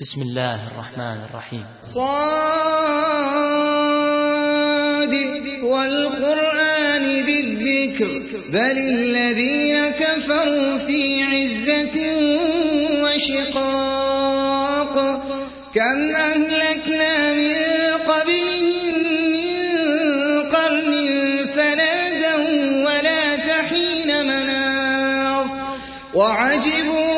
بسم الله الرحمن الرحيم. صاد والقرآن بالذكر بل الذين كفروا في عزة وشقاق. كم أهلكنا من قبلهم من قرن فنادوا ولا تحين مناص. وعجبوا